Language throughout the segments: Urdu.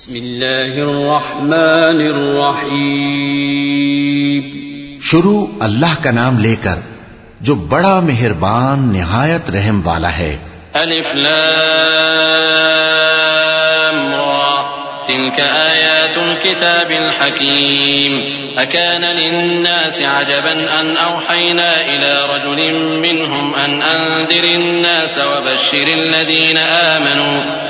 بسم الله الرحمن الرحيم شروع اللہ کا نام لے کر جو بڑا مہربان نہایت رحم والا ہے۔ ألف لام را۔ تلك آيات الكتاب الحكيم أكان للناس عجبا أن أوحينا إلى رجل منهم أن أنذر الناس وبشر الذين آمنوا۔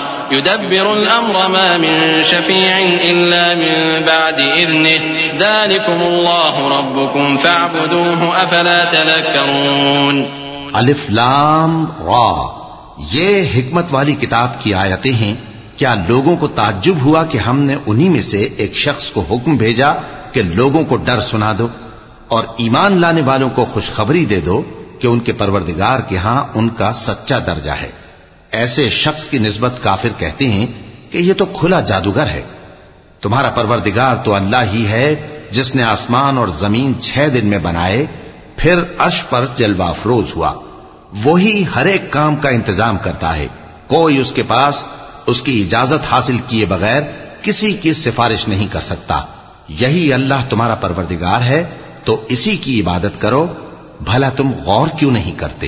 يدبر الأمر ما من شفيع إلا من بعد إذنه. ذلكم الله ربكم فاعبدوه أفلا تذكرون. الف لام را. یہ حکمت والی کتاب کی آیتیں ہیں. کیا لوگوں کو تعجب ہوا کہ ہم نے انہی میں سے ایک شخص کو حکم بھیجا کہ لوگوں کو ڈر سنا دو اور ایمان لانے والوں کو خوشخبری دے دو کہ ان کے پروردگار کے ہاں ان کا سچا درجہ ہے؟ ایسے شخص کی نسبت کافر کہتے ہیں کہ یہ تو کھلا جادوگر ہے۔ تمہارا پروردگار تو اللہ ہی ہے جس نے آسمان اور زمین چھ دن میں بنائے، پھر اش پر جلوہ افروز ہوا۔ وہی ہر ایک کام کا انتظام کرتا ہے۔ کوئی اس کے پاس اس کی اجازت حاصل کیے بغیر کسی کی سفارش نہیں کر سکتا۔ یہی اللہ تمہارا پروردگار ہے، تو اسی کی عبادت کرو۔ بھلا تم غور کیوں نہیں کرتے؟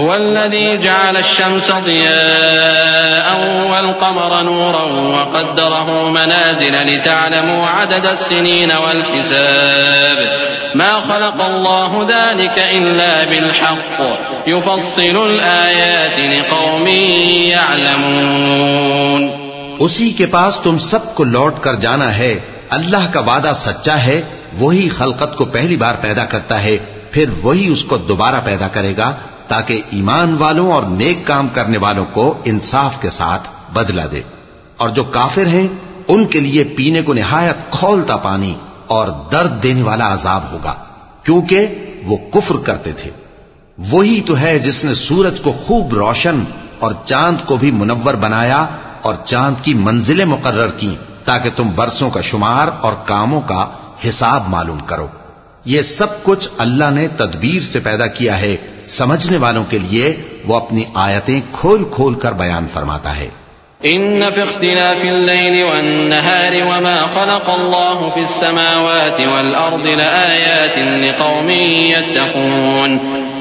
هو الذي جعل الشمس ضياء والقمر نورا وقدره منازل لتعلموا عدد السنين والحساب. ما خلق الله ذلك إلا بالحق. يفصل الآيات لقوم يعلمون. اسی کے پاس تم سب کو لوٹ کر جانا ہے، اللہ کا وعدہ سچا ہے، وہی خلقت کو پہلی بار پیدا کرتا ہے، پھر وہی اس کو دوبارہ پیدا کرے گا تاکہ ایمان والوں اور نیک کام کرنے والوں کو انصاف کے ساتھ بدلہ دے۔ اور جو کافر ہیں، ان کے لیے پینے کو نہایت کھولتا پانی اور درد دینے والا عذاب ہوگا، کیونکہ وہ کفر کرتے تھے۔ وہی تو ہے جس نے سورج کو خوب روشن اور چاند کو بھی منور بنایا اور چاند کی منزلیں مقرر کی تاکہ تم برسوں کا شمار اور کاموں کا حساب معلوم کرو۔ یہ سب کچھ اللہ نے تدبیر سے پیدا کیا ہے، سمجھنے والوں کے لیے وہ اپنی آیتیں کھول کھول کر بیان فرماتا ہے۔ إن في اختلاف الليل والنهار وما خلق الله في السماوات والأرض لآيات لقوم يتقون.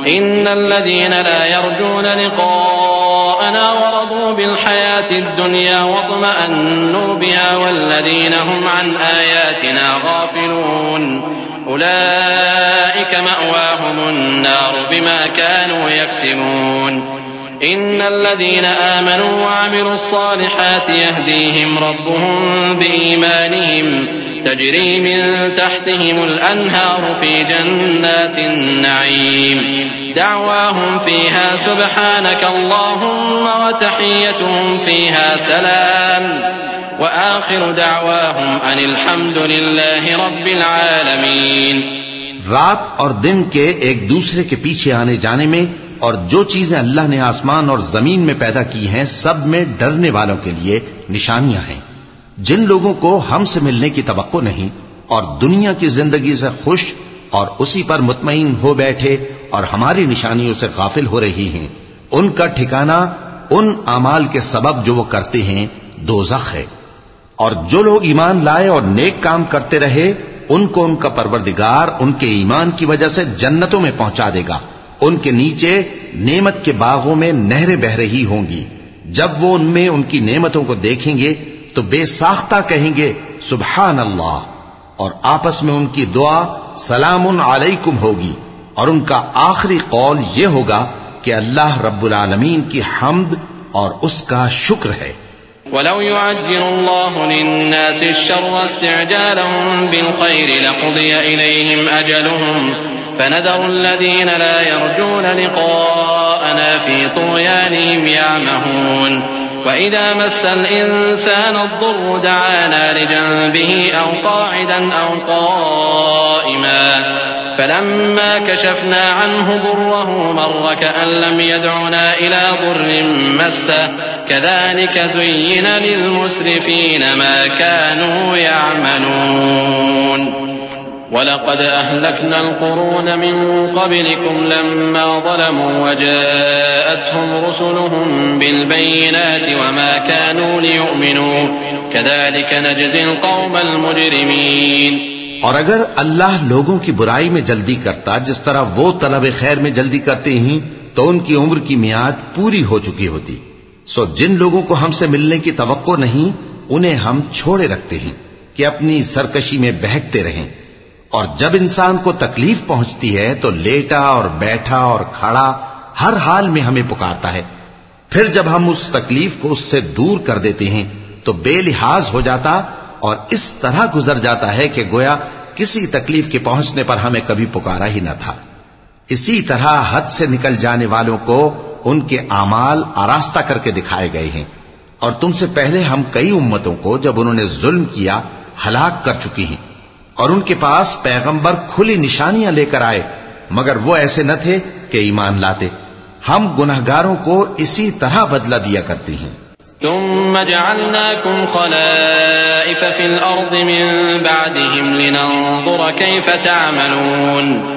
إن الذين لا يرجون لقاءنا ورضوا بالحياة الدنيا واطمأنوا بها والذين هم عن آياتنا غافلون. أولئك مأواهم النار بما كانوا يكسبون. إن الذين آمنوا وعملوا الصالحات يهديهم ربهم بإيمانهم تجري من تحتهم الأنهار في جنات النعيم. دعواهم فيها سبحانك اللهم وتحيتهم فيها سلام. وآخر دعواهم أن الحمد لله رب العالمين. رات اور دن کے ایک دوسرے کے پیچھے آنے جانے میں اور جو چیزیں اللہ نے آسمان اور زمین میں پیدا کی ہیں سب میں ڈرنے والوں کے لیے نشانیاں ہیں۔ جن لوگوں کو ہم سے ملنے کی توقع نہیں اور دنیا کی زندگی سے خوش اور اسی پر مطمئن ہو بیٹھے اور ہماری نشانیوں سے غافل ہو رہی ہیں۔ ان کا ٹھکانہ، ان اعمال کے سبب جو وہ کرتے ہیں، دوزخ ہے۔ اور جو لوگ ایمان لائے اور نیک کام کرتے رہے، ان کو ان کا پروردگار ان کے ایمان کی وجہ سے جنتوں میں پہنچا دے گا۔ ان کے نیچے نعمت کے باغوں میں نہریں بہ رہی ہوں گی۔ جب وہ ان میں ان کی نعمتوں کو دیکھیں گے، تو بے ساختہ کہیں گے، سبحان اللہ۔ اور آپس میں ان کی دعا سلام علیکم ہوگی۔ اور ان کا آخری قول یہ ہوگا کہ اللہ رب العالمین کی حمد اور اس کا شکر ہے۔ ولو يعجل الله للناس الشر استعجالهم بالخير لقضي إليهم أجلهم. فنذر الذين لا يرجون لقاءنا في طغيانهم يعمهون. وإذا مس الإنسان الضر دعانا لجنبه أو قاعدا أو قائما. فلما كشفنا عنه ضره مر كأن لم يدعنا إلى ضر مسه. كذلك زين للمسرفين ما كانوا يعملون. ولقد أهلكنا القرون من قبلكم لما ظلموا وجاءتهم رسلهم بالبينات وما كانوا ليؤمنوا. كذلك نجزي القوم المجرمين. اور اگر اللہ لوگوں کی برائی میں جلدی کرتا، جس طرح وہ طلب خیر میں جلدی کرتے ہیں، تو ان کی عمر کی میاد پوری ہو چکی ہوتی۔ سو جن لوگوں کو ہم سے ملنے کی توقع نہیں، انہیں ہم چھوڑے رکھتے ہیں کہ اپنی سرکشی میں بہکتے رہیں۔ اور جب انسان کو تکلیف پہنچتی ہے تو لیٹا اور بیٹھا اور کھڑا ہر حال میں ہمیں پکارتا ہے۔ پھر جب ہم اس تکلیف کو اس سے دور کر دیتے ہیں تو بے لحاظ ہو جاتا اور اس طرح گزر جاتا ہے کہ گویا کسی تکلیف کے پہنچنے پر ہمیں کبھی پکارا ہی نہ تھا۔ اسی طرح حد سے نکل جانے والوں کو ان کے اعمال آراستہ کر کے دکھائے گئے ہیں۔ اور تم سے پہلے ہم کئی امتوں کو جب انہوں نے ظلم کیا، ہلاک کر چکی ہیں۔ اور ان کے پاس پیغمبر کھلی نشانیاں لے کر آئے، مگر وہ ایسے نہ تھے کہ ایمان لاتے۔ ہم گناہگاروں کو اسی طرح بدلہ دیا کرتے ہیں۔ ثم جعلناكم خلائف في الأرض من بعدهم لننظر كيف تعملون۔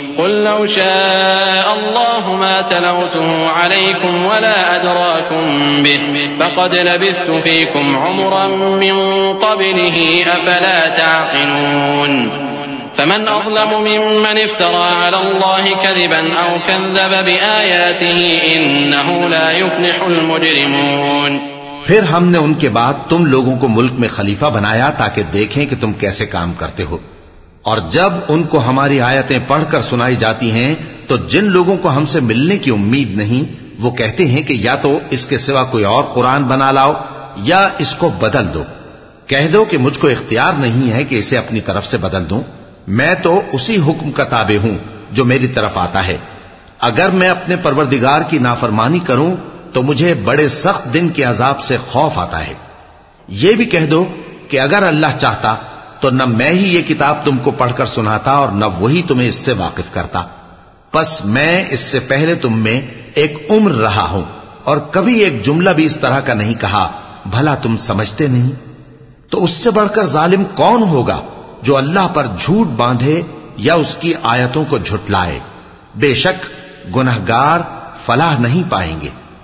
قل لو شاء الله ما تلوته عليكم ولا أدراكم به فقد لبثت فيكم عمرا من قبله أفلا تعقلون فمن أظلم ممن افترى على الله كذبا أو كذب بآياته إنه لا يفلح المجرمون پھر ہم نے ان کے بعد تم لوگوں کو ملک میں خلیفہ بنایا تاکہ دیکھیں کہ تم کیسے کام کرتے ہو اور جب ان کو ہماری آیتیں پڑھ کر سنائی جاتی ہیں، تو جن لوگوں کو ہم سے ملنے کی امید نہیں، وہ کہتے ہیں کہ یا تو اس کے سوا کوئی اور قرآن بنا لاؤ، یا اس کو بدل دو۔ کہہ دو کہ مجھ کو اختیار نہیں ہے کہ اسے اپنی طرف سے بدل دوں۔ میں تو اسی حکم کا تابع ہوں جو میری طرف آتا ہے۔ اگر میں اپنے پروردگار کی نافرمانی کروں، تو مجھے بڑے سخت دن کے عذاب سے خوف آتا ہے۔ یہ بھی کہہ دو کہ اگر اللہ چاہتا تو نہ میں ہی یہ کتاب تم کو پڑھ کر سناتا اور نہ وہی تمہیں اس سے واقف کرتا۔ پس میں اس سے پہلے تم میں ایک عمر رہا ہوں اور کبھی ایک جملہ بھی اس طرح کا نہیں کہا، بھلا تم سمجھتے نہیں؟ تو اس سے بڑھ کر ظالم کون ہوگا جو اللہ پر جھوٹ باندھے یا اس کی آیتوں کو جھٹلائے؟ بے شک گنہگار فلاح نہیں پائیں گے۔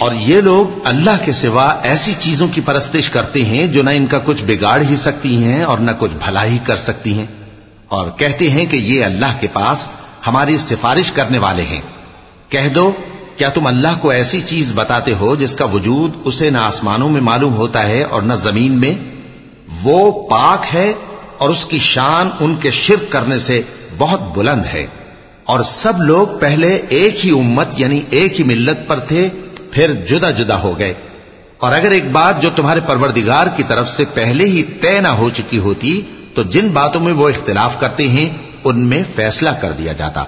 اور یہ لوگ اللہ کے سوا ایسی چیزوں کی پرستش کرتے ہیں جو نہ ان کا کچھ بگاڑ ہی سکتی ہیں اور نہ کچھ بھلا ہی کر سکتی ہیں اور کہتے ہیں کہ یہ اللہ کے پاس ہماری سفارش کرنے والے ہیں۔ کہہ دو، کیا تم اللہ کو ایسی چیز بتاتے ہو جس کا وجود اسے نہ آسمانوں میں معلوم ہوتا ہے اور نہ زمین میں؟ وہ پاک ہے اور اس کی شان ان کے شرک کرنے سے بہت بلند ہے۔ اور سب لوگ پہلے ایک ہی امت یعنی ایک ہی ملت پر تھے پھر جدا جدا ہو گئے۔ اور اگر ایک بات جو تمہارے پروردگار کی طرف سے پہلے ہی طے نہ ہو چکی ہوتی، تو جن باتوں میں وہ اختلاف کرتے ہیں، ان میں فیصلہ کر دیا جاتا۔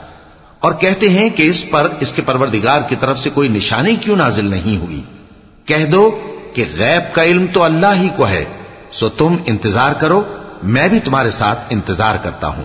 اور کہتے ہیں کہ اس پر، اس کے پروردگار کی طرف سے کوئی نشانی کیوں نازل نہیں ہوئی؟ کہہ دو کہ غیب کا علم تو اللہ ہی کو ہے، سو تم انتظار کرو، میں بھی تمہارے ساتھ انتظار کرتا ہوں۔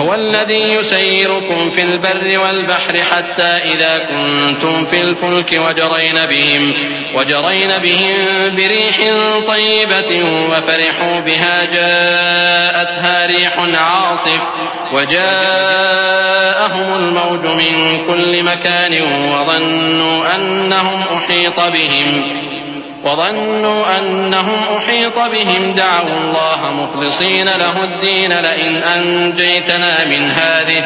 هو الذي يسيركم في البر والبحر حتى إذا كنتم في الفلك وجرين بهم وجرين بهم بريح طيبة وفرحوا بها جاءتها ريح عاصف وجاءهم الموج من كل مكان وظنوا أنهم أحيط بهم. وظنوا أنهم أحيط بهم. دعوا الله مخلصين له الدين. لئن أنجيتنا من هذه،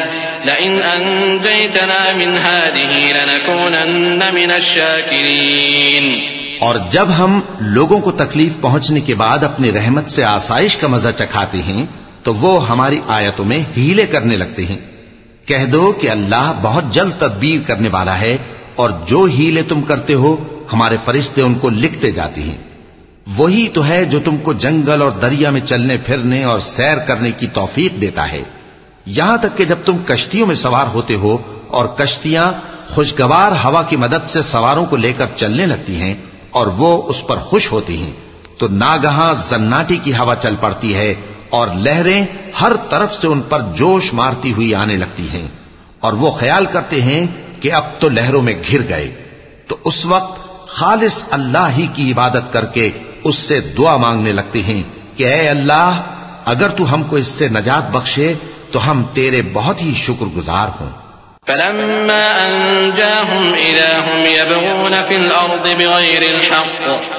لئن أنجيتنا من هذه لنكونن من الشاكرين. اور جب ہم لوگوں کو تکلیف پہنچنے کے بعد اپنی رحمت سے آسائش کا مزہ چکھاتے ہیں، تو وہ ہماری آیتوں میں ہیلے کرنے لگتے ہیں۔ کہہ دو کہ اللہ بہت جلد تدبیر کرنے والا ہے اور جو ہیلے تم کرتے ہو ہمارے فرشتے ان کو لکھتے جاتی ہیں۔ وہی تو ہے جو تم کو جنگل اور دریا میں چلنے، پھرنے اور سیر کرنے کی توفیق دیتا ہے۔ یہاں تک کہ جب تم کشتیوں میں سوار ہوتے ہو اور کشتیاں خوشگوار ہوا کی مدد سے سواروں کو لے کر چلنے لگتی ہیں اور وہ اس پر خوش ہوتی ہیں، تو ناگہاں زناٹی کی ہوا چل پڑتی ہے اور لہریں ہر طرف سے ان پر جوش مارتی ہوئی آنے لگتی ہیں۔ اور وہ خیال کرتے ہیں کہ اب تو لہروں میں گھر گئے۔ تو اس وقت خالص اللہ ہی کی عبادت کر کے اس سے دعا مانگنے لگتے ہیں کہ اے اللہ، اگر تو ہم کو اس سے نجات بخشے، تو ہم تیرے بہت ہی شکر گزار ہوں۔ فلما أنجاهم إذا هم يبغون في الأرض بغير الحق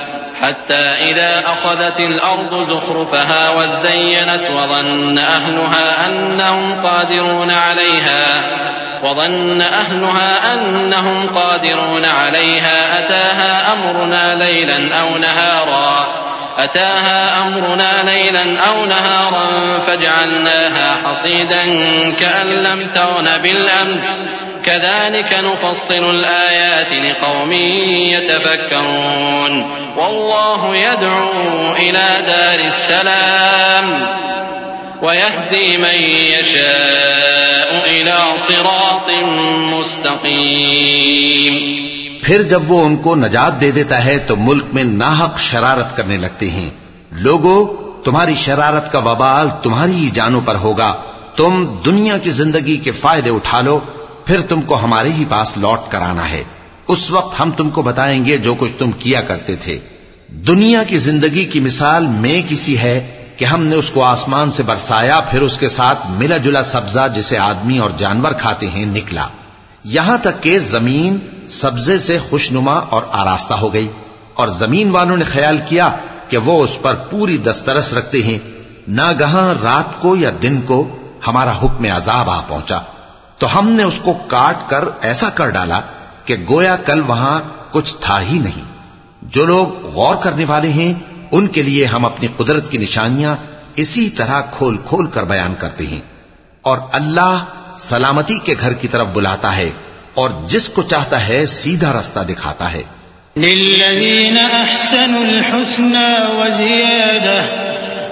حتى إذا أخذت الأرض زخرفها وزينت وظن أهلها أنهم قادرون عليها وظن أهلها أنهم قادرون عليها أتاها أمرنا ليلا أو نهارا أتاها أمرنا ليلا أو نهارا فجعلناها حصيدا كأن لم تغن بالأمس. كذلك نفصل الآيات لقوم يتفكرون. والله يدعو إلى دار السلام ويهدي من يشاء إلى صراط مستقيم. پھر جب وہ ان کو نجات دے دیتا ہے تو ملک میں ناحق شرارت کرنے لگتے ہیں۔ لوگوں تمہاری شرارت کا وبال تمہاری ہی جانوں پر ہوگا۔ تم دنیا کی زندگی کے فائدے اٹھا لو۔ پھر تم کو ہمارے ہی پاس لوٹ کر آنا ہے۔ اس وقت ہم تم کو بتائیں گے جو کچھ تم کیا کرتے تھے۔ دنیا کی زندگی کی مثال میں کسی ہے کہ ہم نے اس کو آسمان سے برسایا، پھر اس کے ساتھ ملا جلا سبزہ جسے آدمی اور جانور کھاتے ہیں نکلا۔ یہاں تک کہ زمین سبزے سے خوشنما اور آراستہ ہو گئی۔ اور زمین والوں نے خیال کیا کہ وہ اس پر پوری دسترس رکھتے ہیں۔ نہ گہاں رات کو یا دن کو ہمارا حکم عذاب آ پہنچا۔ تو ہم نے اس کو کاٹ کر ایسا کر ڈالا کہ گویا کل وہاں کچھ تھا ہی نہیں۔ جو لوگ غور کرنے والے ہیں، ان کے لیے ہم اپنی قدرت کی نشانیاں اسی طرح کھول کھول کر بیان کرتے ہیں۔ اور اللہ سلامتی کے گھر کی طرف بلاتا ہے اور جس کو چاہتا ہے سیدھا رستہ دکھاتا ہے۔ للذین احسنوا الحسنى وزیادہ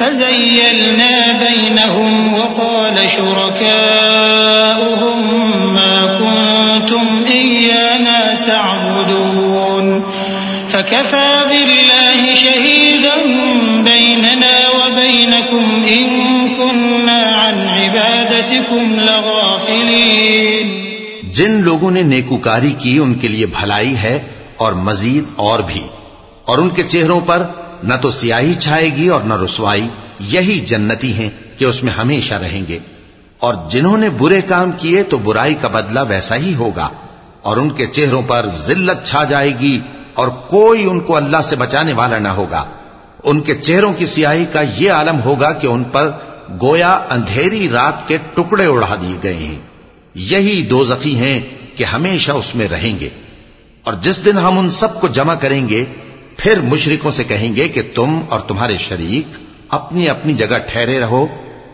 فزيلنا بينهم وقال شركاؤهم ما كنتم إيانا تعبدون فكفى بالله شهيدا بيننا وبينكم إن كنا عن عبادتكم لغافلين جن لوگوں نے نیکوکاری کی ان کے لیے بھلائی ہے اور مزید اور بھی اور ان کے چہروں پر نہ تو سیاہی چھائے گی اور نہ رسوائی، یہی جنتی ہیں کہ اس میں ہمیشہ رہیں گے۔ اور جنہوں نے برے کام کیے تو برائی کا بدلہ ویسا ہی ہوگا۔ اور ان کے چہروں پر ذلت چھا جائے گی اور کوئی ان کو اللہ سے بچانے والا نہ ہوگا۔ ان کے چہروں کی سیاہی کا یہ عالم ہوگا کہ ان پر گویا اندھیری رات کے ٹکڑے اڑا دیے گئے ہیں۔ یہی دو زخی ہیں کہ ہمیشہ اس میں رہیں گے۔ اور جس دن ہم ان سب کو جمع کریں گے پھر مشرکوں سے کہیں گے کہ تم اور تمہارے شریک اپنی اپنی جگہ ٹھہرے رہو،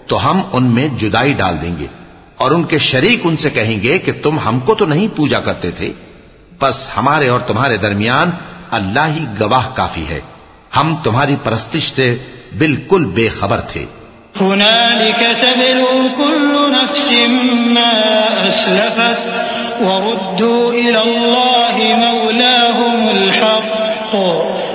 تو ہم ان میں جدائی ڈال دیں گے۔ اور ان کے شریک ان سے کہیں گے کہ تم ہم کو تو نہیں پوجا کرتے تھے، بس ہمارے اور تمہارے درمیان اللہ ہی گواہ کافی ہے۔ ہم تمہاری پرستش سے بالکل بے خبر تھے۔ هنالك تبلو كل نفس ما أسلفت وردوا إلى الله مولاهم الحق۔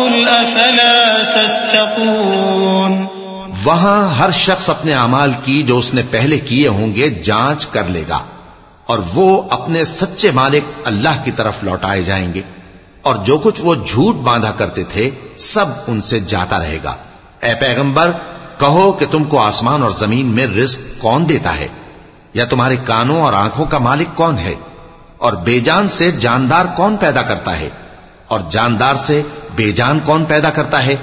فقل أفلا تتقون وہاں ہر شخص اپنے اعمال کی جو اس نے پہلے کیے ہوں گے جانچ کر لے گا اور وہ اپنے سچے مالک اللہ کی طرف لوٹائے جائیں گے اور جو کچھ وہ جھوٹ باندھا کرتے تھے سب ان سے جاتا رہے گا۔ اے پیغمبر، کہو کہ تم کو آسمان اور زمین میں رزق کون دیتا ہے؟ یا تمہارے کانوں اور آنکھوں کا مالک کون ہے؟ اور بے جان سے جاندار کون پیدا کرتا ہے؟ اور جاندار سے بے جان کون پیدا کرتا ہے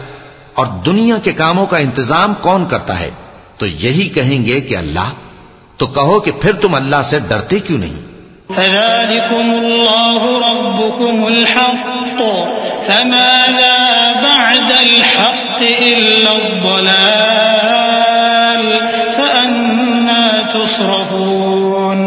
اور دنیا کے کاموں کا انتظام کون کرتا ہے تو یہی کہیں گے کہ اللہ تو کہو کہ پھر تم اللہ سے ڈرتے کیوں نہیں؟ فذلكم الله ربكم الحق، فماذا بعد الحق إلا الضلال؟ فأنا تصرفون.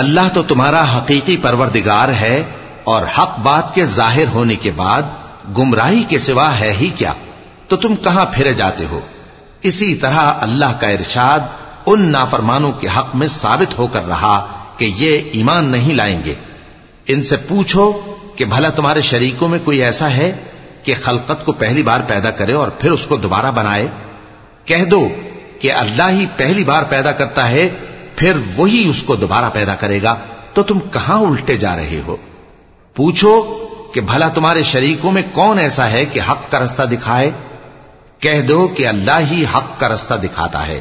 اللہ تو تمہارا حقیقی پروردگار ہے اور حق بات کے ظاہر ہونے کے بعد گمراہی کے سوا ہے ہی کیا؟ تو تم کہاں پھرے جاتے ہو؟ اسی طرح اللہ کا ارشاد ان نافرمانوں کے حق میں ثابت ہو کر رہا کہ یہ ایمان نہیں لائیں گے۔ ان سے پوچھو کہ بھلا تمہارے شریکوں میں کوئی ایسا ہے کہ خلقت کو پہلی بار پیدا کرے اور پھر اس کو دوبارہ بنائے؟ کہہ دو کہ اللہ ہی پہلی بار پیدا کرتا ہے پھر وہی اس کو دوبارہ پیدا کرے گا، تو تم کہاں الٹے جا رہے ہو؟ پوچھو کہ بھلا تمہارے شریکوں میں کون ایسا ہے کہ حق کا رستہ دکھائے؟ کہہ دو کہ اللہ ہی حق کا رستہ دکھاتا ہے۔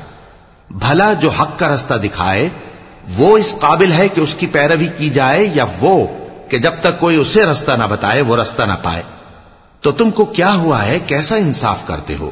بھلا جو حق کا رستہ دکھائے، وہ اس قابل ہے کہ اس کی پیروی کی جائے، یا وہ کہ جب تک کوئی اسے رستہ نہ بتائے، وہ رستہ نہ پائے۔ تو تم کو کیا ہوا ہے؟ کیسا انصاف کرتے ہو؟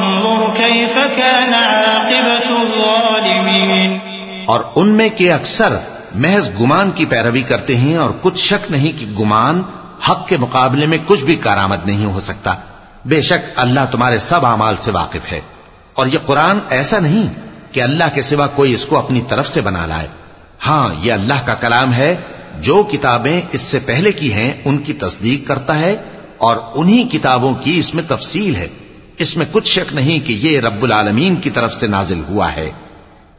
كيف كان عاقبة الظالمين؟ اور ان میں کے اکثر محض گمان کی پیروی کرتے ہیں اور کچھ شک نہیں کہ گمان حق کے مقابلے میں کچھ بھی کارآمد نہیں ہو سکتا۔ بے شک اللہ تمہارے سب اعمال سے واقف ہے۔ اور یہ قرآن ایسا نہیں کہ اللہ کے سوا کوئی اس کو اپنی طرف سے بنا لائے۔ ہاں یہ اللہ کا کلام ہے۔ جو کتابیں اس سے پہلے کی ہیں، ان کی تصدیق کرتا ہے اور انہی کتابوں کی اس میں تفصیل ہے۔ اس میں کچھ شک نہیں کہ یہ رب العالمین کی طرف سے نازل ہوا ہے۔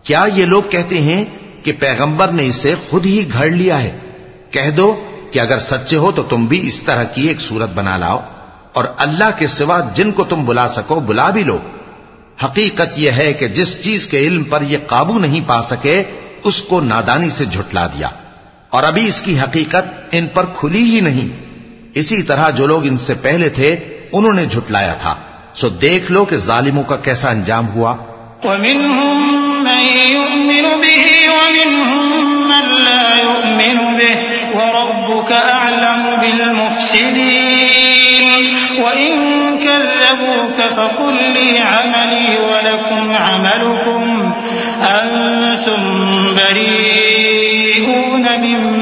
کیا یہ لوگ کہتے ہیں کہ پیغمبر نے اسے خود ہی گھڑ لیا ہے؟ کہہ دو کہ اگر سچے ہو تو تم بھی اس طرح کی ایک صورت بنا لاؤ اور اللہ کے سوا جن کو تم بلا سکو بلا بھی لو۔ حقیقت یہ ہے کہ جس چیز کے علم پر یہ قابو نہیں پا سکے، اس کو نادانی سے جھٹلا دیا۔ اور ابھی اس کی حقیقت ان پر کھلی ہی نہیں۔ اسی طرح جو لوگ ان سے پہلے تھے، انہوں نے جھٹلایا تھا۔ سو دیکھ لو کہ ظالموں کا کیسا انجام ہوا۔ ومنهم من يؤمن به ومنهم من لا يؤمن به، وربك أعلم بالمفسدين. وإن كذبوك فقل لي عملي ولكم عملكم، أنتم بريئون مما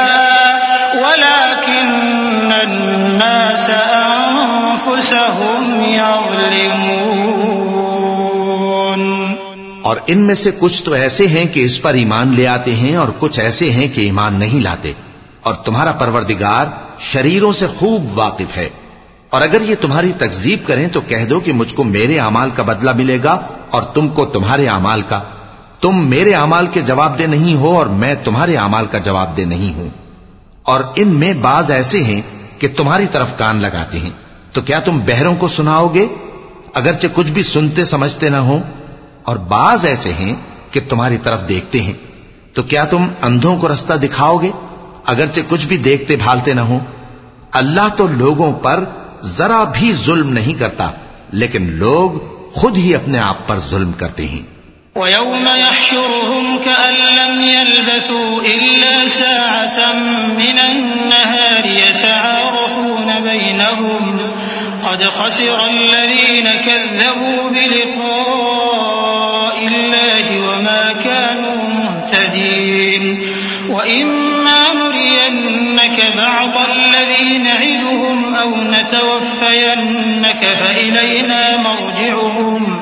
اور ان میں سے کچھ تو ایسے ہیں کہ اس پر ایمان لے آتے ہیں اور کچھ ایسے ہیں کہ ایمان نہیں لاتے۔ اور تمہارا پروردگار شریروں سے خوب واقف ہے۔ اور اگر یہ تمہاری تکذیب کریں تو کہہ دو کہ مجھ کو میرے اعمال کا بدلہ ملے گا اور تم کو تمہارے اعمال کا۔ تم میرے اعمال کے جواب دہ نہیں ہو اور میں تمہارے اعمال کا جواب دہ نہیں ہوں۔ اور ان میں بعض ایسے ہیں کہ تمہاری طرف کان لگاتے ہیں۔ تو کیا تم بہروں کو سناؤ گے؟ اگرچہ کچھ بھی سنتے سمجھتے نہ ہو اور بعض ایسے ہیں کہ تمہاری طرف دیکھتے ہیں۔ تو کیا تم اندھوں کو رستہ دکھاؤ گے؟ اگرچہ کچھ بھی دیکھتے بھالتے نہ ہو اللہ تو لوگوں پر ذرا بھی ظلم نہیں کرتا، لیکن لوگ خود ہی اپنے آپ پر ظلم کرتے ہیں۔ ويوم يحشرهم كأن لم يلبثوا إلا ساعة من النهار يتعارفون بينهم، قد خسر الذين كذبوا بلقاء الله وما كانوا مهتدين وإما نرينك بعض الذي نعدهم أو نتوفينك فإلينا مرجعهم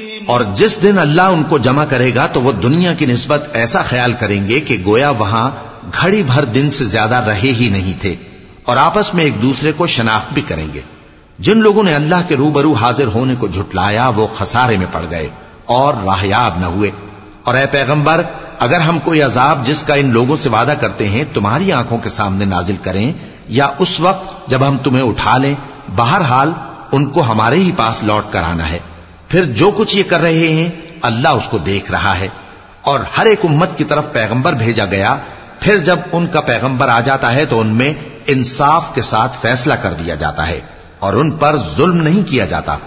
اور جس دن اللہ ان کو جمع کرے گا تو وہ دنیا کی نسبت ایسا خیال کریں گے کہ گویا وہاں گھڑی بھر دن سے زیادہ رہے ہی نہیں تھے اور آپس میں ایک دوسرے کو شناخت بھی کریں گے۔ جن لوگوں نے اللہ کے روبرو حاضر ہونے کو جھٹلایا، وہ خسارے میں پڑ گئے اور راہیاب نہ ہوئے۔ اور اے پیغمبر، اگر ہم کوئی عذاب جس کا ان لوگوں سے وعدہ کرتے ہیں تمہاری آنکھوں کے سامنے نازل کریں یا اس وقت جب ہم تمہیں اٹھا لیں، بہرحال ان کو ہمارے ہی پاس لوٹ کر آنا ہے۔ پھر جو کچھ یہ کر رہے ہیں، اللہ اس کو دیکھ رہا ہے۔ اور ہر ایک امت کی طرف پیغمبر بھیجا گیا۔ پھر جب ان کا پیغمبر آ جاتا ہے تو ان میں انصاف کے ساتھ فیصلہ کر دیا جاتا ہے۔ اور ان پر ظلم نہیں کیا جاتا۔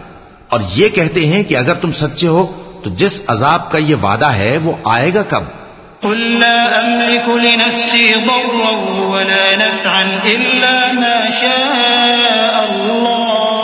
اور یہ کہتے ہیں کہ اگر تم سچے ہو، تو جس عذاب کا یہ وعدہ ہے، وہ آئے گا کب؟ قل لا أملك لنفسي ضرا ولا نفعا إلا ما شاء الله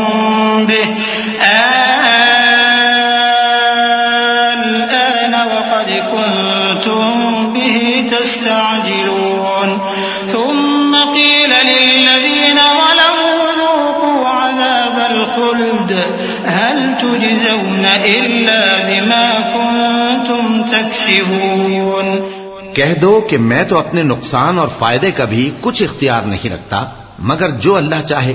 به تستعجلون ثم قيل للذين ظلموا ذوقوا عذاب الخلد. هل تجزون إلا بما كنتم تكسبون؟ کہہ دو کہ میں تو اپنے نقصان اور فائدے کا بھی کچھ اختیار نہیں رکھتا، مگر جو اللہ چاہے۔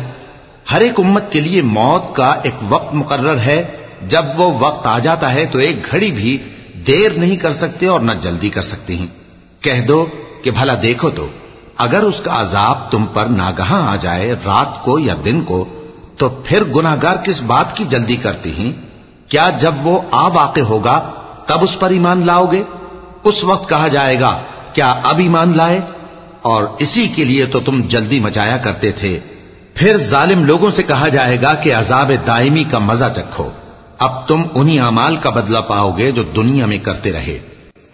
ہر ایک امت کے لیے موت کا ایک وقت مقرر ہے، جب وہ وقت آ جاتا ہے تو ایک گھڑی بھی دیر نہیں کر سکتے اور نہ جلدی کر سکتے ہیں۔ کہہ دو کہ بھلا دیکھو تو، اگر اس کا عذاب تم پر ناگہاں آ جائے رات کو یا دن کو، تو پھر گناہگار کس بات کی جلدی کرتے ہیں؟ کیا جب وہ آ واقع ہوگا، تب اس پر ایمان لاؤ گے؟ اس وقت کہا جائے گا، کیا اب ایمان لائے؟ اور اسی کے لیے تو تم جلدی مچایا کرتے تھے۔ پھر ظالم لوگوں سے کہا جائے گا کہ عذاب دائمی کا مزہ چکھو۔ اب تم انہی اعمال کا بدلہ پاؤ گے جو دنیا میں کرتے رہے۔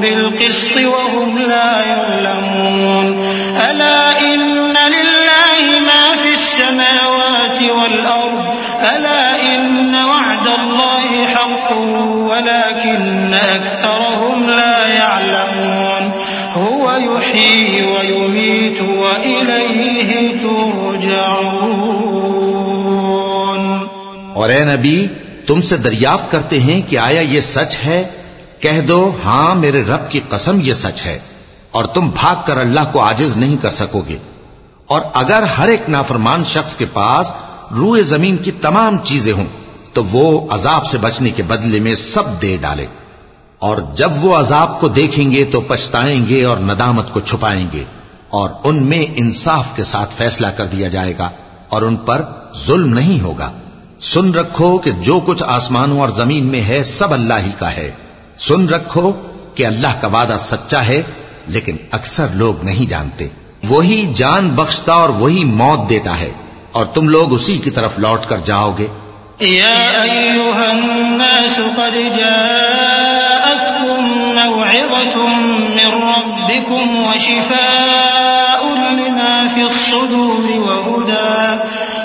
بالقسط وهم لا يظلمون ألا إن لله ما في السماوات والأرض؟ ألا إن وعد الله حق ولكن أكثرهم لا يعلمون. هو يحيي ويميت وإليه ترجعون. اور اے نبی، تم سے دریافت کرتے ہیں کہ آیا یہ سچ ہے؟ کہہ دو ہاں میرے رب کی قسم یہ سچ ہے اور تم بھاگ کر اللہ کو آجز نہیں کر سکو گے۔ اور اگر ہر ایک نافرمان شخص کے پاس روئے زمین کی تمام چیزیں ہوں، تو وہ عذاب سے بچنے کے بدلے میں سب دے ڈالے۔ اور جب وہ عذاب کو دیکھیں گے تو پچھتائیں گے اور ندامت کو چھپائیں گے۔ اور ان میں انصاف کے ساتھ فیصلہ کر دیا جائے گا اور ان پر ظلم نہیں ہوگا۔ سن رکھو کہ جو کچھ آسمانوں اور زمین میں ہے، سب اللہ ہی کا ہے۔ سن رکھو کہ اللہ کا وعدہ سچا ہے لیکن اکثر لوگ نہیں جانتے۔ وہی جان بخشتا اور وہی موت دیتا ہے۔ اور تم لوگ اسی کی طرف لوٹ کر جاؤ گے۔ يا أيها الناس قد جاءتكم موعظة من ربكم وشفاء لما في الصدور وهدى,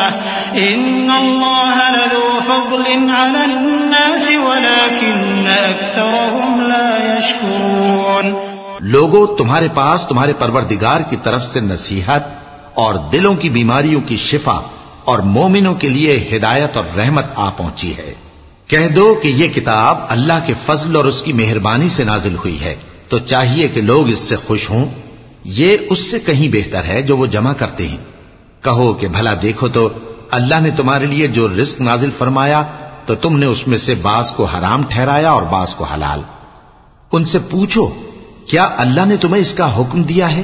القيامة إن الله لذو فضل على الناس ولكن أكثرهم لا يشكرون. لوگوں تمہارے پاس تمہارے پروردگار کی طرف سے نصیحت اور دلوں کی بیماریوں کی شفا اور مومنوں کے لیے ہدایت اور رحمت آ پہنچی ہے۔ کہہ دو کہ یہ کتاب اللہ کے فضل اور اس کی مہربانی سے نازل ہوئی ہے۔ تو چاہیے کہ لوگ اس سے خوش ہوں۔ یہ اس سے کہیں بہتر ہے جو وہ جمع کرتے ہیں۔ کہو کہ بھلا دیکھو تو اللہ نے تمہارے لیے جو رزق نازل فرمایا تو تم نے اس میں سے بعض کو حرام ٹھہرایا اور بعض کو حلال۔ ان سے پوچھو، کیا اللہ نے تمہیں اس کا حکم دیا ہے؟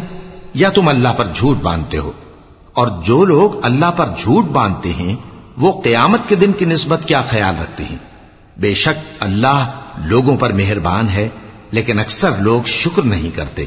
یا تم اللہ پر جھوٹ باندھتے ہو؟ اور جو لوگ اللہ پر جھوٹ باندھتے ہیں، وہ قیامت کے دن کی نسبت کیا خیال رکھتے ہیں؟ بے شک اللہ لوگوں پر مہربان ہے، لیکن اکثر لوگ شکر نہیں کرتے۔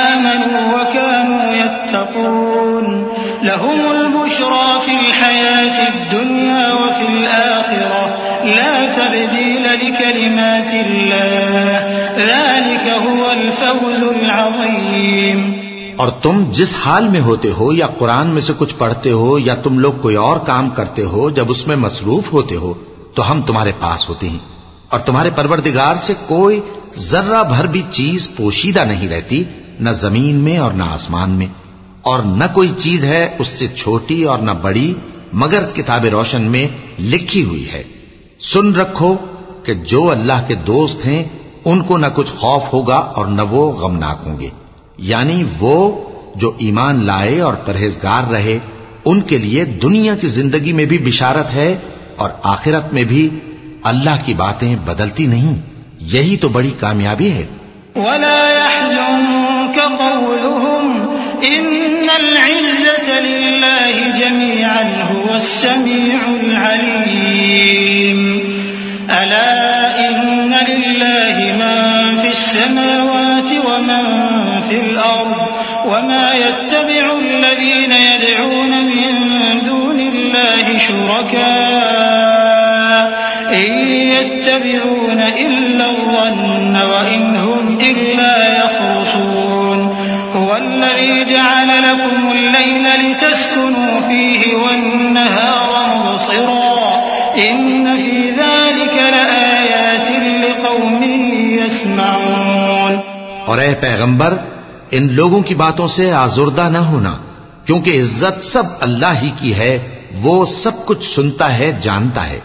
تبديل لكلمات الله ذلك هو الفوز العظيم اور تم جس حال میں ہوتے ہو یا قرآن میں سے کچھ پڑھتے ہو یا تم لوگ کوئی اور کام کرتے ہو جب اس میں مصروف ہوتے ہو، تو ہم تمہارے پاس ہوتے ہیں۔ اور تمہارے پروردگار سے کوئی ذرہ بھر بھی چیز پوشیدہ نہیں رہتی، نہ زمین میں اور نہ آسمان میں۔ اور نہ کوئی چیز ہے اس سے چھوٹی اور نہ بڑی، مگر کتاب روشن میں لکھی ہوئی ہے۔ سن رکھو کہ جو اللہ کے دوست ہیں، ان کو نہ کچھ خوف ہوگا اور نہ وہ غمناک ہوں گے۔ یعنی وہ جو ایمان لائے اور پرہیزگار رہے، ان کے لیے دنیا کی زندگی میں بھی بشارت ہے اور آخرت میں بھی اللہ کی باتیں بدلتی نہیں۔ یہی تو بڑی کامیابی ہے۔ ولا يحزنك قولهم، إن العزة لله جميعا، هو السميع العليم ألا إن لله من في السماوات ومن في الأرض وما يتبع الذين يدعون من دون الله شركاء إن يتبعون إلا الظن وإن هم إلا يخرصون هو الذي جعل لكم الليل لتسكنوا فيه والنهار مبصرا إن في اور اے پیغمبر، ان لوگوں کی باتوں سے آزردہ نہ ہونا، کیونکہ عزت سب اللہ ہی کی ہے، وہ سب کچھ سنتا ہے، جانتا ہے۔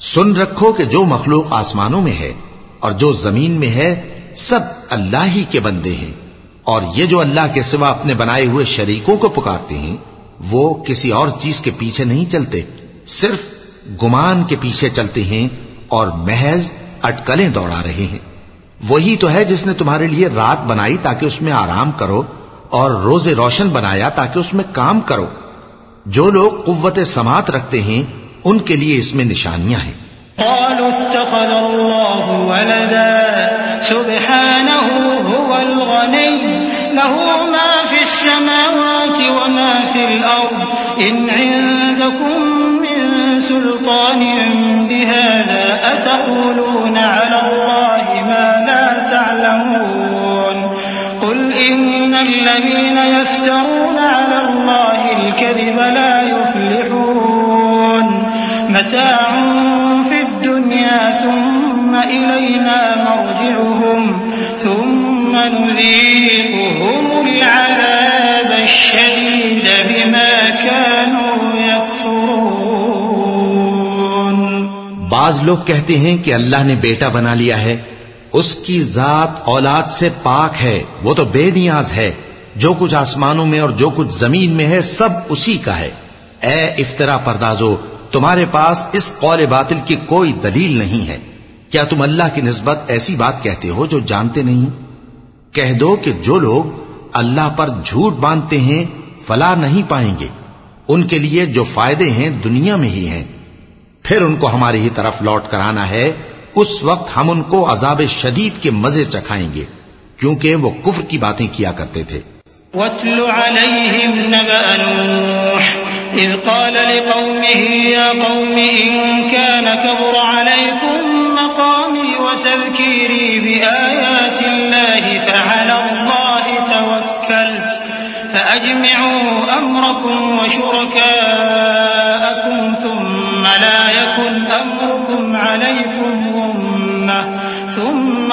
سن رکھو کہ جو مخلوق آسمانوں میں ہے اور جو زمین میں ہے، سب اللہ ہی کے بندے ہیں۔ اور یہ جو اللہ کے سوا اپنے بنائے ہوئے شریکوں کو پکارتے ہیں، وہ کسی اور چیز کے پیچھے نہیں چلتے، صرف گمان کے پیچھے چلتے ہیں اور محض اٹکلیں دوڑا رہے ہیں۔ وہی تو ہے جس نے تمہارے لیے رات بنائی تاکہ اس میں آرام کرو اور روز روشن بنایا تاکہ اس میں کام کرو۔ جو لوگ قوت سماعت رکھتے ہیں، ان کے لیے اس میں نشانیاں ہیں۔ قالوا اتخذ الله ولدا، سبحانه هو الغني، له ما في السماوات وما في الأرض، إن عندكم من سلطان بهذا أتقولون على الله؟ تعلمون قل إن الذين يفترون على الله الكذب لا يفلحون. متاع في الدنيا ثم إلينا مرجعهم ثم نذيقهم العذاب الشديد بما كانوا يكفرون. بعض لوگ کہتے ہیں کہ اللہ نے بیٹا بنا لیا ہے اس کی ذات اولاد سے پاک ہے، وہ تو بے نیاز ہے۔ جو کچھ آسمانوں میں اور جو کچھ زمین میں ہے، سب اسی کا ہے۔ اے افطرا پردازو، تمہارے پاس اس قول باطل کی کوئی دلیل نہیں ہے۔ کیا تم اللہ کی نسبت ایسی بات کہتے ہو جو جانتے نہیں؟ کہہ دو کہ جو لوگ اللہ پر جھوٹ باندھتے ہیں فلا نہیں پائیں گے۔ ان کے لیے جو فائدے ہیں، دنیا میں ہی ہیں۔ پھر ان کو ہماری ہی طرف لوٹ کر آنا ہے۔ اس وقت ہم ان کو عذاب شدید کے مزے چکھائیں گے، کیونکہ وہ کفر کی باتیں کیا کرتے تھے۔ واتل عليهم نبأ نوح، إذ قال لقومه يا قوم إن كان كبر عليكم مقامي وتذكيري بآيات الله فعلى الله توكلت، فأجمعوا أمركم وشركاءكم ثم لا يكن أمركم عليكم غمة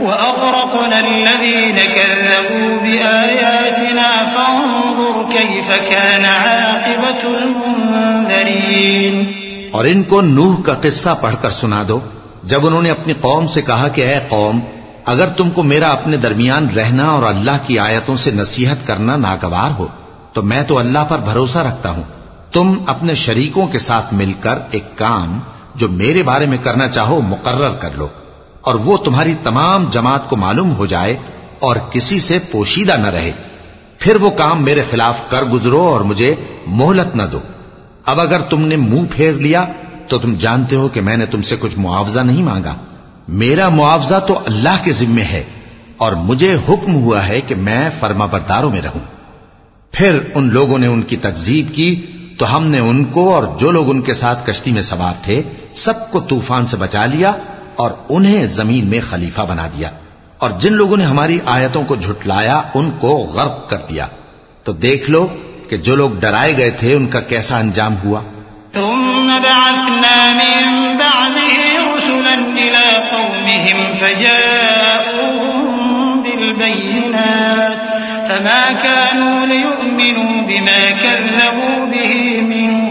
وأغرقنا الذين كذبوا بآياتنا فانظر كيف كان عاقبة المنذرين. اور ان کو نوح کا قصہ پڑھ کر سنا دو۔ جب انہوں نے اپنی قوم سے کہا کہ اے قوم، اگر تم کو میرا اپنے درمیان رہنا اور اللہ کی آیتوں سے نصیحت کرنا ناگوار ہو، تو میں تو اللہ پر بھروسہ رکھتا ہوں۔ تم اپنے شریکوں کے ساتھ مل کر ایک کام جو میرے بارے میں کرنا چاہو، مقرر کر لو۔ اور وہ تمہاری تمام جماعت کو معلوم ہو جائے اور کسی سے پوشیدہ نہ رہے۔ پھر وہ کام میرے خلاف کر گزرو اور مجھے مہلت نہ دو۔ اب اگر تم نے منہ پھیر لیا تو تم جانتے ہو کہ میں نے تم سے کچھ معاوضہ نہیں مانگا۔ میرا معاوضہ تو اللہ کے ذمے ہے اور مجھے حکم ہوا ہے کہ میں فرما برداروں میں رہوں۔ پھر ان لوگوں نے ان کی تکزیب کی تو ہم نے ان کو اور جو لوگ ان کے ساتھ کشتی میں سوار تھے سب کو طوفان سے بچا لیا اور انہیں زمین میں خلیفہ بنا دیا۔ اور جن لوگوں نے ہماری آیتوں کو جھٹلایا، ان کو غرق کر دیا۔ تو دیکھ لو کہ جو لوگ ڈرائے گئے تھے، ان کا کیسا انجام ہوا۔ ثم بعثنا من بعده رسلا إلى قومهم فجاءوهم بالبينات، فما كانوا ليؤمنوا بما كذبوا به من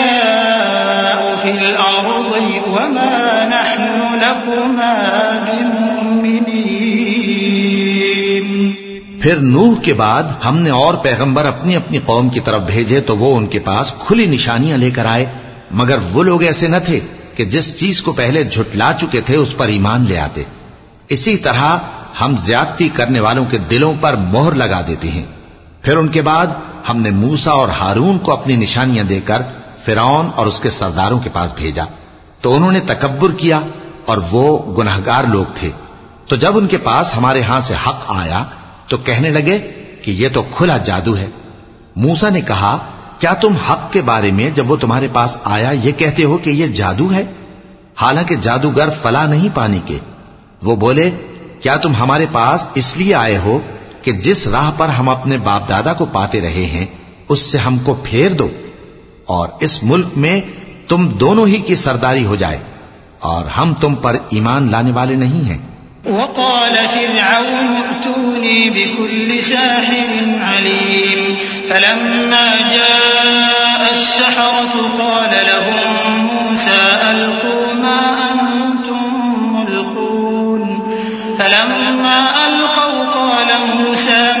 في الأرض وما نحن لكما بمؤمنين۔ پھر نوح کے بعد ہم نے اور پیغمبر اپنی اپنی قوم کی طرف بھیجے تو وہ ان کے پاس کھلی نشانیاں لے کر آئے۔ مگر وہ لوگ ایسے نہ تھے کہ جس چیز کو پہلے جھٹلا چکے تھے اس پر ایمان لے آتے۔ اسی طرح ہم زیادتی کرنے والوں کے دلوں پر مہر لگا دیتے ہیں۔ پھر ان کے بعد ہم نے موسا اور ہارون کو اپنی نشانیاں دے کر فرعون اور اس کے سرداروں کے پاس بھیجا۔ تو انہوں نے تکبر کیا اور وہ گناہگار لوگ تھے۔ تو جب ان کے پاس ہمارے ہاں سے حق آیا، تو کہنے لگے کہ یہ تو کھلا جادو ہے۔ موسا نے کہا، کیا تم حق کے بارے میں جب وہ تمہارے پاس آیا یہ کہتے ہو کہ یہ جادو ہے؟ حالانکہ جادوگر فلا نہیں پانی کے۔ وہ بولے، کیا تم ہمارے پاس اس لیے آئے ہو کہ جس راہ پر ہم اپنے باپ دادا کو پاتے رہے ہیں، اس سے ہم کو پھیر دو؟ اور اس ملک میں تم دونوں ہی کی سرداری ہو جائے اور ہم تم پر ایمان لانے والے نہیں ہیں۔ وقال فرعون ائتوني بكل ساحر عليم فلما جاء السحرة قال لهم موسى ألقوا ما أنتم ملقون۔ فلما ألقوا قال موسى ما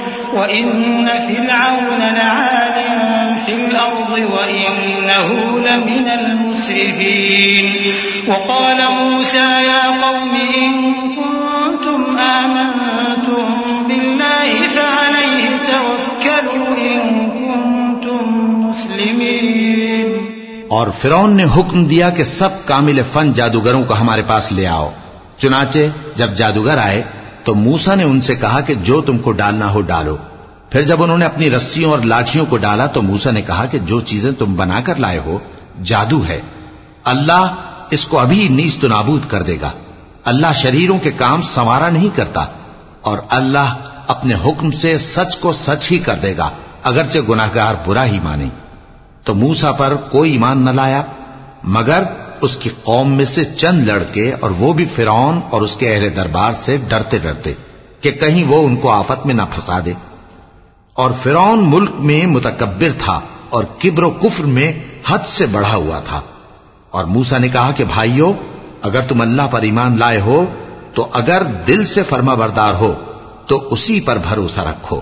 وإن فرعون لعال في الأرض وإنه لمن المسرفين وقال موسى يا قوم إن كنتم آمنتم بالله فعليه توكلوا إن كنتم مسلمين اور فرون نے حکم دیا کہ سب کامل فن جادوگروں کو ہمارے پاس لے آؤ، چنانچہ جب جادوگر آئے تو موسا نے ان سے کہا کہ جو تم کو ڈالنا ہو ڈالو۔ پھر جب انہوں نے اپنی رسیوں اور لاٹھیوں کو ڈالا تو موسا نے کہا کہ جو چیزیں تم بنا کر لائے ہو، جادو ہے۔ اللہ اس کو ابھی نیست نابود کر دے گا۔ اللہ شریروں کے کام سنوارا نہیں کرتا اور اللہ اپنے حکم سے سچ کو سچ ہی کر دے گا، اگرچہ گناہ گار برا ہی مانے۔ تو موسا پر کوئی ایمان نہ لایا، مگر اس کی قوم میں سے چند لڑکے اور وہ بھی فرعون اور اس کے اہل دربار سے ڈرتے ڈرتے کہ کہیں وہ ان کو آفت میں نہ پھنسا دے۔ اور فرعون ملک میں متکبر تھا اور کبر و کفر میں حد سے بڑھا ہوا تھا۔ اور موسا نے کہا کہ بھائیو، اگر تم اللہ پر ایمان لائے ہو، تو اگر دل سے فرما بردار ہو، تو اسی پر بھروسہ رکھو۔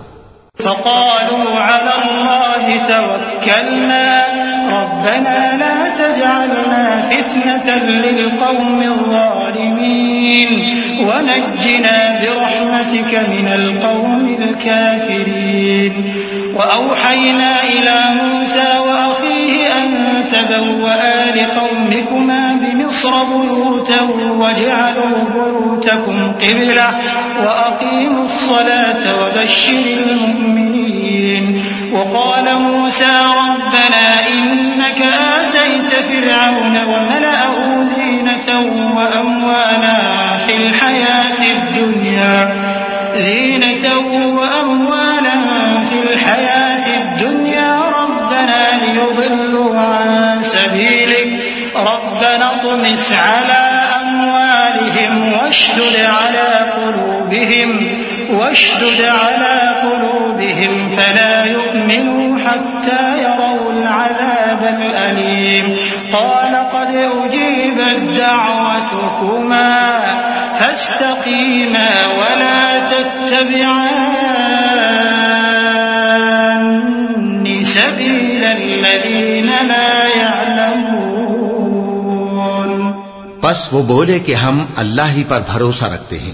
فقالوا على الله توكلنا، ربنا لا تجعلنا فتنة للقوم الظالمين. ونجنا برحمتك من القوم الكافرين. وأوحينا إلى موسى وأخيه أن تبوأ لقومكما بمصر بيوتا واجعلوا بيوتكم قبلة وأقيموا الصلاة وبشر المؤمنين. وقال موسى ربنا إنك آتيت فرعون وملأه زينة وأموالا في الحياة الدنيا. زينة وأموالا في الحياة الدنيا. ربنا ليضلوا عن سبيلك. ربنا اطمس على أموالهم واشدد على قلوبهم. واشدد على قلوبهم فلا يؤمنوا حتى الأليم قال قد أجيبت دعوتكما فاستقيما ولا تتبعان سبيل الذين لا يعلمون. بس وہ بولے کہ ہم اللہ ہی پر بھروسہ رکھتے ہیں۔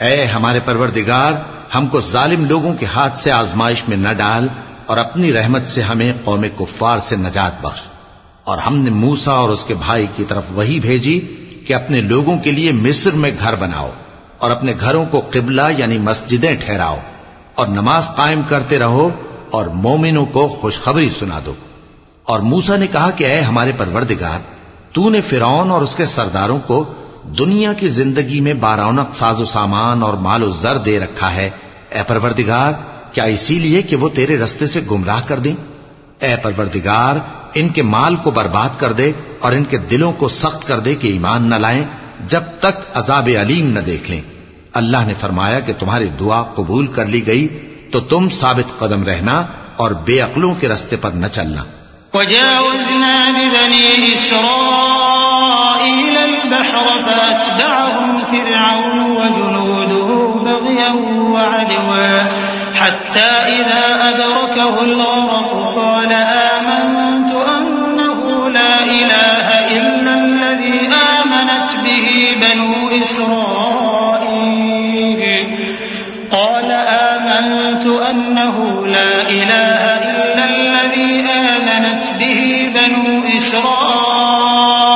اے ہمارے پروردگار، ہم کو ظالم لوگوں کے ہاتھ سے آزمائش میں نہ ڈال اور اپنی رحمت سے ہمیں قوم کفار سے نجات بخش۔ اور ہم نے موسا اور اس کے بھائی کی طرف وہی بھیجی کہ اپنے لوگوں کے لیے مصر میں گھر بناؤ اور اپنے گھروں کو قبلہ یعنی مسجدیں ٹھہراؤ اور نماز قائم کرتے رہو اور مومنوں کو خوشخبری سنا دو۔ اور موسا نے کہا کہ اے ہمارے پروردگار، تو نے فرعون اور اس کے سرداروں کو دنیا کی زندگی میں بارونق ساز و سامان اور مال و زر دے رکھا ہے۔ اے پروردگار، کیا اسی لیے کہ وہ تیرے رستے سے گمراہ کر دیں؟ اے پروردگار ان کے مال کو برباد کر دے اور ان کے دلوں کو سخت کر دے کہ ایمان نہ لائیں، جب تک عذاب علیم نہ دیکھ لیں۔ اللہ نے فرمایا کہ تمہاری دعا قبول کر لی گئی، تو تم ثابت قدم رہنا اور بے عقلوں کے رستے پر نہ چلنا۔ وجاوزنا ببني إسرائيل البحر فأتبعهم فرعون وجنوده بغيا وعدوا، حتى إذا أدركه الغرق قال آمنت أنه لا إله إلا الذي آمنت به بنو إسرائيل. قال آمنت أنه لا إله إلا الذي آمنت به بنو إسرائيل.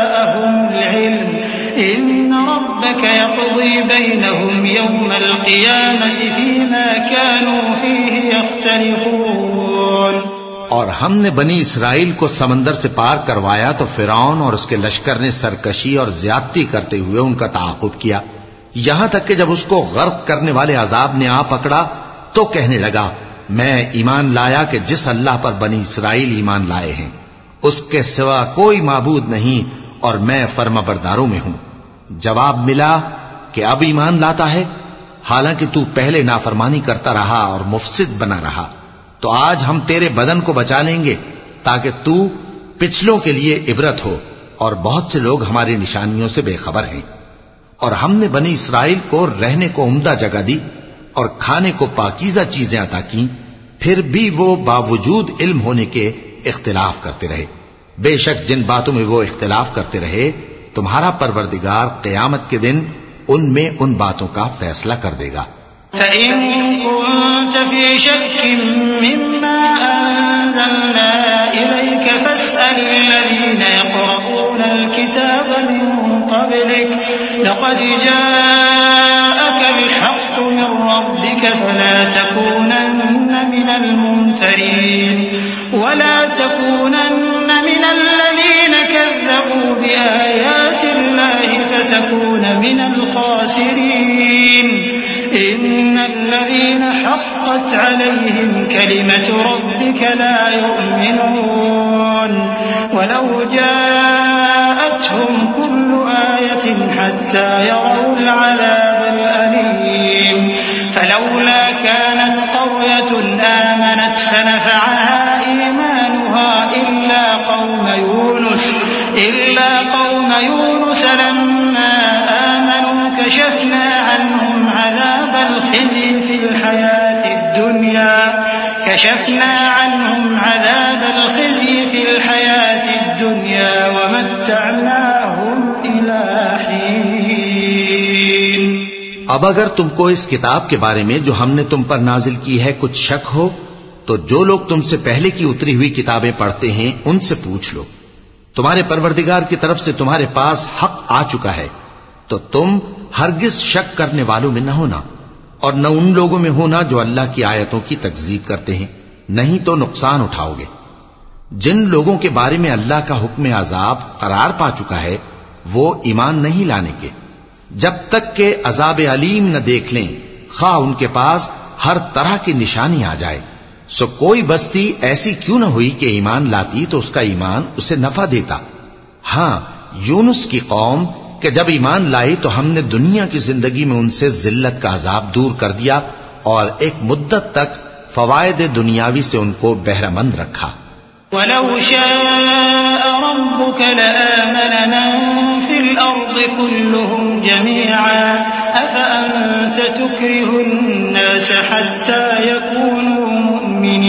ربك يقضي بينهم يوم القيامة فيما كانوا فيه يختلفون. اور ہم نے بنی اسرائیل کو سمندر سے پار کروایا تو فرعون اور اس کے لشکر نے سرکشی اور زیادتی کرتے ہوئے ان کا تعاقب کیا۔ یہاں تک کہ جب اس کو غرق کرنے والے عذاب نے آ پکڑا تو کہنے لگا، میں ایمان لایا کہ جس اللہ پر بنی اسرائیل ایمان لائے ہیں، اس کے سوا کوئی معبود نہیں اور میں فرما برداروں میں ہوں۔ جواب ملا کہ اب ایمان لاتا ہے، حالانکہ تو پہلے نافرمانی کرتا رہا اور مفسد بنا رہا۔ تو آج ہم تیرے بدن کو بچا لیں گے تاکہ تو پچھلوں کے لیے عبرت ہو اور بہت سے لوگ ہماری نشانیوں سے بے خبر ہیں۔ اور ہم نے بنی اسرائیل کو رہنے کو عمدہ جگہ دی اور کھانے کو پاکیزہ چیزیں عطا کی پھر بھی وہ باوجود علم ہونے کے اختلاف کرتے رہے۔ بے شک جن باتوں میں وہ اختلاف کرتے رہے تمہارا پروردگار قیامت کے دن ان میں ان باتوں کا فیصلہ کر دے گا۔ فإن كنت في شك مما أنزلنا إليك فاسأل الذين يقرؤون الكتاب من قبلك لقد جاءك الحق من ربك فلا تكونن من الممترين ولا تكونن كذبوا بآيات الله فتكون من الخاسرين. إن الذين حقت عليهم كلمة ربك لا يؤمنون. ولو جاءتهم كل آية حتى يروا العذاب الأليم. فلولا كانت قرية آمنت فنفعها إيمانها إلا قوم يونس، إلا قوم يونس لما آمنوا كشفنا عنهم عذاب الخزي في الحياة الدنيا. كشفنا عنهم عذاب الخزي في الحياة الدنيا ومتعناهم إلى حين. اب اگر تم کو اس کتاب کے بارے میں جو ہم نے تم پر نازل کی ہے کچھ شک ہو تو جو لوگ تم سے پہلے کی اتری ہوئی کتابیں پڑھتے ہیں، ان سے پوچھ لو۔ تمہارے پروردگار کی طرف سے تمہارے پاس حق آ چکا ہے۔ تو تم ہرگز شک کرنے والوں میں نہ ہونا اور نہ ان لوگوں میں ہونا جو اللہ کی آیتوں کی تکذیب کرتے ہیں۔ نہیں تو نقصان اٹھاؤ گے۔ جن لوگوں کے بارے میں اللہ کا حکم عذاب قرار پا چکا ہے، وہ ایمان نہیں لانے کے۔ جب تک کہ عذاب علیم نہ دیکھ لیں، خواہ ان کے پاس ہر طرح کی نشانی آ جائے۔ سو کوئی بستی ایسی کیوں نہ ہوئی کہ ایمان لاتی تو اس کا ایمان اسے نفع دیتا۔ ہاں یونس کی قوم کہ جب ایمان لائی تو ہم نے دنیا کی زندگی میں ان سے ذلت کا عذاب دور کر دیا اور ایک مدت تک فوائد دنیاوی سے ان کو بہرہ مند رکھا۔ ولو شاء ربك لآمن من في الأرض كلهم جميعا أفأنت تكره الناس حتى يكونوا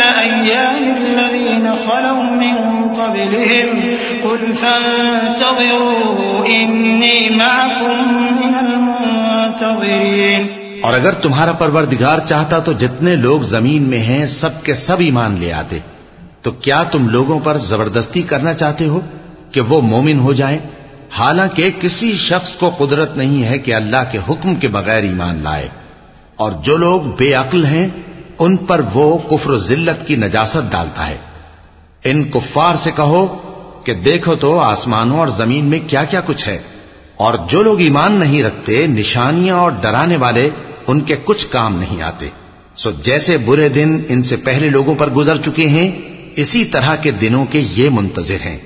أيام الذين خلوا من قبلهم قل فانتظروا إني معكم من المنتظرين اور اگر تمہارا پروردگار چاہتا تو جتنے لوگ زمین میں ہیں سب کے سب ایمان لے آتے۔ تو کیا تم لوگوں پر زبردستی کرنا چاہتے ہو کہ وہ مومن ہو جائیں؟ حالانکہ کسی شخص کو قدرت نہیں ہے کہ اللہ کے حکم کے بغیر ایمان لائے۔ اور جو لوگ بے عقل ہیں ان پر وہ کفر و ذلت کی نجاست ڈالتا ہے۔ ان کفار سے کہو کہ دیکھو تو آسمانوں اور زمین میں کیا کیا کچھ ہے۔ اور جو لوگ ایمان نہیں رکھتے، نشانیاں اور ڈرانے والے ان کے کچھ کام نہیں آتے۔ سو جیسے برے دن ان سے پہلے لوگوں پر گزر چکے ہیں، اسی طرح کے دنوں کے یہ منتظر ہیں۔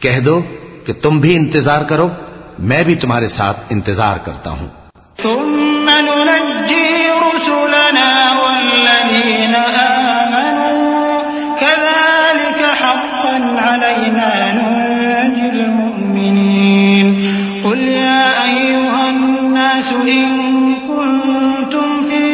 کہہ دو کہ تم بھی انتظار کرو، میں بھی تمہارے ساتھ انتظار کرتا ہوں۔ ثم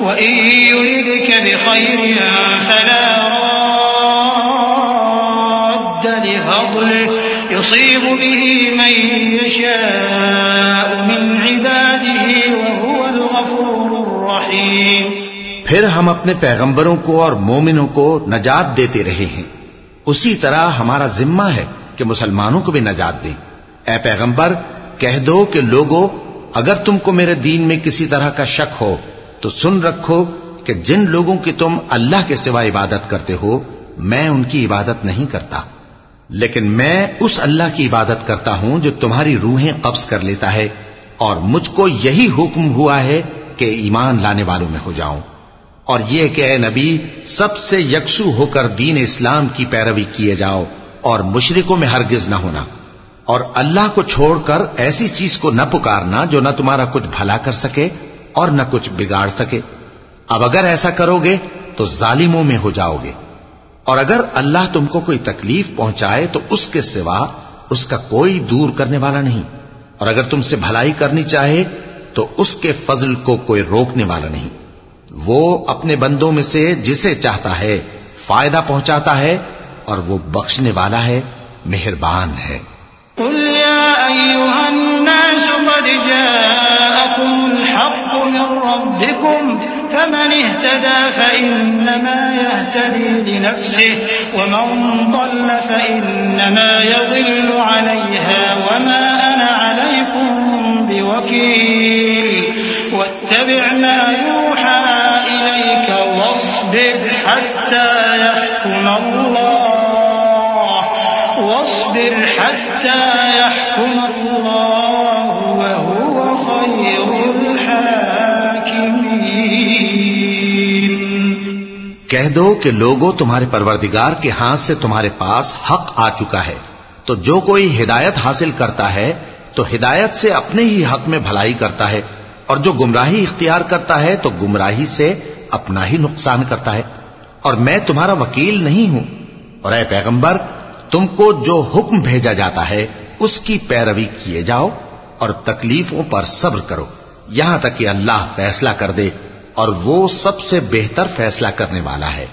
وإن يردك بخير فلا راد لفضله يصيب به من يشاء من عباده وهو الغفور الرحيم پھر ہم اپنے پیغمبروں کو اور مومنوں کو نجات دیتے رہے ہیں۔ اسی طرح ہمارا ذمہ ہے کہ مسلمانوں کو بھی نجات دیں۔ اے پیغمبر، کہہ دو کہ لوگوں اگر تم کو میرے دین میں کسی طرح کا شک ہو تو سن رکھو کہ جن لوگوں کی تم اللہ کے سوا عبادت کرتے ہو، میں ان کی عبادت نہیں کرتا۔ لیکن میں اس اللہ کی عبادت کرتا ہوں جو تمہاری روحیں قبض کر لیتا ہے، اور مجھ کو یہی حکم ہوا ہے کہ ایمان لانے والوں میں ہو جاؤں۔ اور یہ کہ اے نبی، سب سے یکسو ہو کر دین اسلام کی پیروی کیے جاؤ، اور مشرکوں میں ہرگز نہ ہونا۔ اور اللہ کو چھوڑ کر ایسی چیز کو نہ پکارنا جو نہ تمہارا کچھ بھلا کر سکے۔ اور نہ کچھ بگاڑ سکے۔ اب اگر ایسا کرو گے تو ظالموں میں ہو جاؤ گے اور اگر اللہ تم کو کوئی تکلیف پہنچائے تو اس کے سوا اس کا کوئی دور کرنے والا نہیں۔ اور اگر تم سے بھلائی کرنی چاہے تو اس کے فضل کو کوئی روکنے والا نہیں۔ وہ اپنے بندوں میں سے جسے چاہتا ہے فائدہ پہنچاتا ہے اور وہ بخشنے والا ہے، مہربان ہے۔ قل يا أيها الناس قد جاءكم من ربكم فمن اهتدى فإنما يهتدي لنفسه ومن ضل فإنما يضل عليها وما أنا عليكم بوكيل. واتبع ما يوحى إليك واصبر حتى يحكم الله واصبر حتى يحكم الله. کہہ دو کہ لوگوں تمہارے پروردگار کے ہاتھ سے تمہارے پاس حق آ چکا ہے۔ تو جو کوئی ہدایت حاصل کرتا ہے، تو ہدایت سے اپنے ہی حق میں بھلائی کرتا ہے۔ اور جو گمراہی اختیار کرتا ہے، تو گمراہی سے اپنا ہی نقصان کرتا ہے۔ اور میں تمہارا وکیل نہیں ہوں۔ اور اے پیغمبر، تم کو جو حکم بھیجا جاتا ہے، اس کی پیروی کیے جاؤ اور تکلیفوں پر صبر کرو۔ یہاں تک کہ اللہ فیصلہ کر دے۔ اور وہ سب سے بہتر فیصلہ کرنے والا ہے۔